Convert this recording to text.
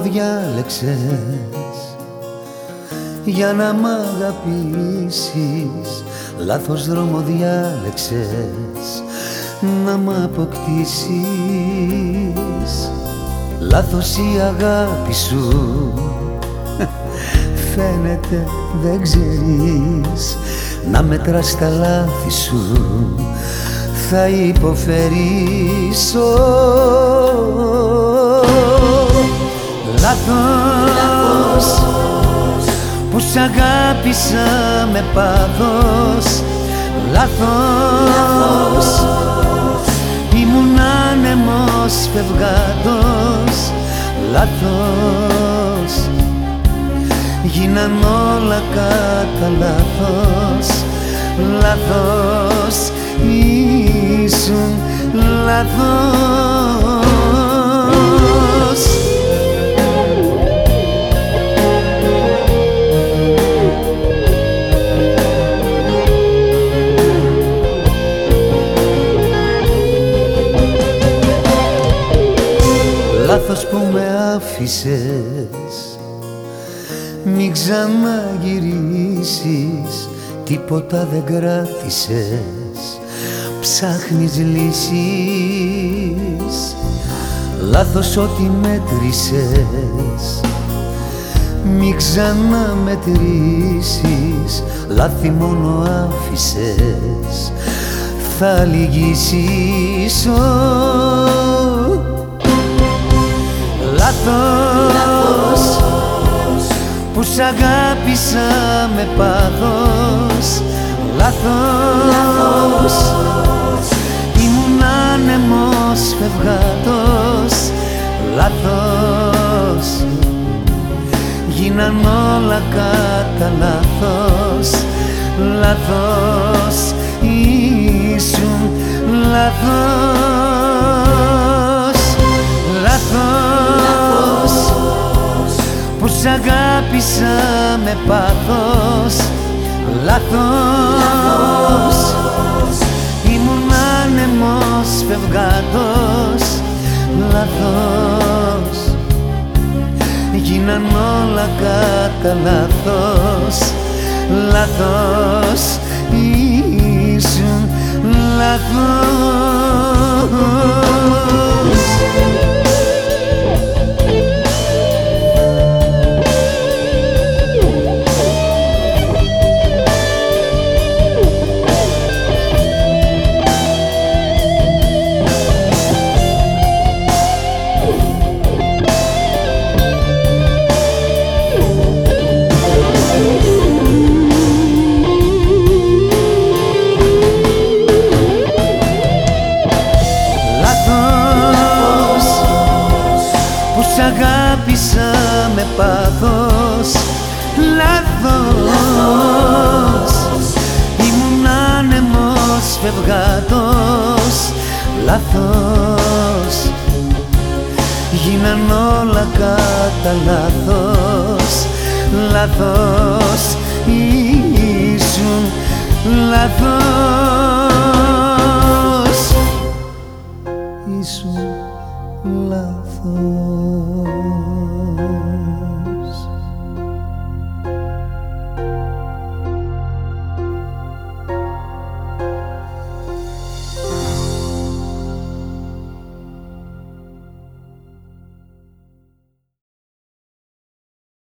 διάλεξες για να μ' αγαπήσεις. Λάθος δρόμο διάλεξες να μ' αποκτήσεις. Λάθος η αγάπη σου Φαίνεται δεν ξέρεις. Να μετράς τα λάθη σου θα υποφέρεις Λάθος. Που σ' αγάπησα με πάθος. Λάθος. Ήμουν άνεμος φευγάτος. Λάθος. Γίναν όλα κατά λάθος. Λάθος. Ήσουν λάθος Λάθος με άφησες Μην ξαναγυρίσεις Τίποτα δεν κράτησες. Ψάχνεις λύσεις Λάθος ό,τι μέτρησες. Μην ξαναμετρήσεις Λάθη μόνο άφησες. Θα λυγίσεις λάθος που σ' αγάπησα με πάθος Λάθος. Ήμουν άνεμος φευγάτος Λάθος. Γίναν όλα κατά λάθος Λάθος. Ήσουν λάθος Σ' αγάπησα με πάθος Λάθος. Ήμουν άνεμος φευγάτος Λάθος. Γίναν όλα κατά λάθος Λάθος. Ήσουν λάθος Λάθος Ήμουν άνεμος φευγάτος Λάθος. Γίναν όλα κατά λάθος Λάθος. Ήσουν λάθος